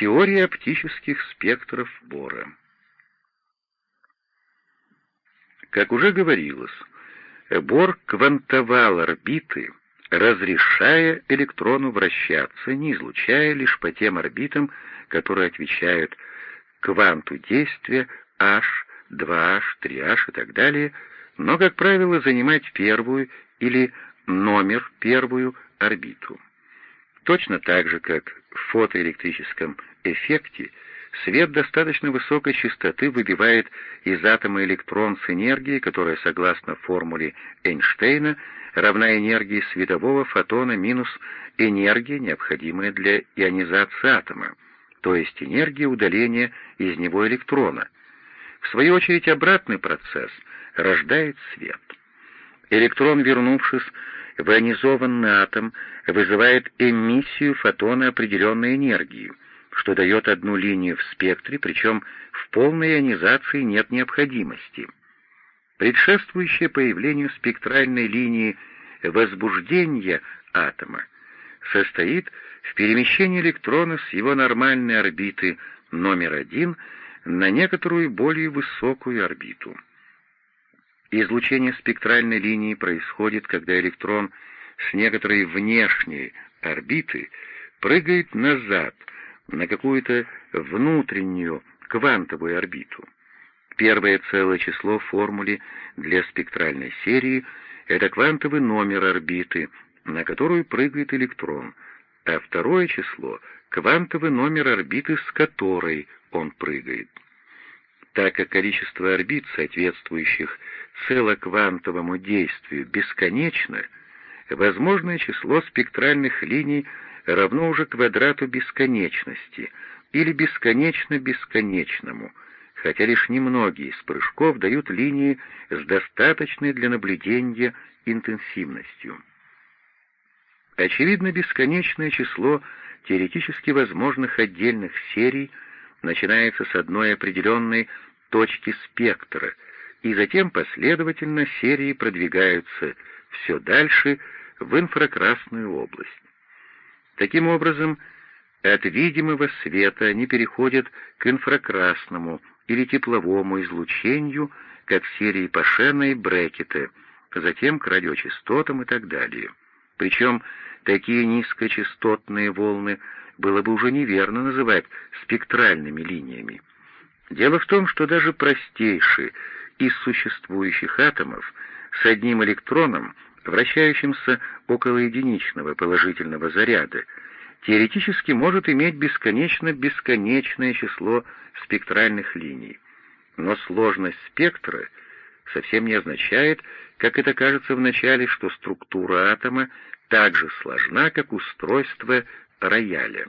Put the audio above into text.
Теория оптических спектров Бора. Как уже говорилось, Бор квантовал орбиты, разрешая электрону вращаться, не излучая лишь по тем орбитам, которые отвечают кванту действия H, 2H, 3H и так далее, но, как правило, занимать первую или номер первую орбиту. Точно так же, как в фотоэлектрическом эффекте, свет достаточно высокой частоты выбивает из атома электрон с энергией, которая, согласно формуле Эйнштейна, равна энергии светового фотона минус энергия, необходимая для ионизации атома, то есть энергия удаления из него электрона. В свою очередь обратный процесс рождает свет. Электрон, вернувшись в ионизованный атом, вызывает эмиссию фотона определенной энергии, что дает одну линию в спектре, причем в полной ионизации нет необходимости. Предшествующее появлению спектральной линии возбуждения атома состоит в перемещении электрона с его нормальной орбиты номер один на некоторую более высокую орбиту. Излучение спектральной линии происходит, когда электрон с некоторой внешней орбиты прыгает назад на какую-то внутреннюю квантовую орбиту. Первое целое число в формуле для спектральной серии — это квантовый номер орбиты, на которую прыгает электрон, а второе число — квантовый номер орбиты, с которой он прыгает. Так как количество орбит, соответствующих целоквантовому действию, бесконечно, возможное число спектральных линий равно уже квадрату бесконечности или бесконечно-бесконечному, хотя лишь немногие из прыжков дают линии с достаточной для наблюдения интенсивностью. Очевидно, бесконечное число теоретически возможных отдельных серий начинается с одной определенной точки спектра, и затем последовательно серии продвигаются все дальше в инфракрасную область. Таким образом, от видимого света они переходят к инфракрасному или тепловому излучению, как серии Пашена и Брекета, затем к радиочастотам и так далее. Причем такие низкочастотные волны было бы уже неверно называть спектральными линиями. Дело в том, что даже простейший из существующих атомов с одним электроном, вращающимся около единичного положительного заряда, теоретически может иметь бесконечно-бесконечное число спектральных линий. Но сложность спектра совсем не означает, как это кажется вначале, что структура атома так же сложна, как устройство рояля.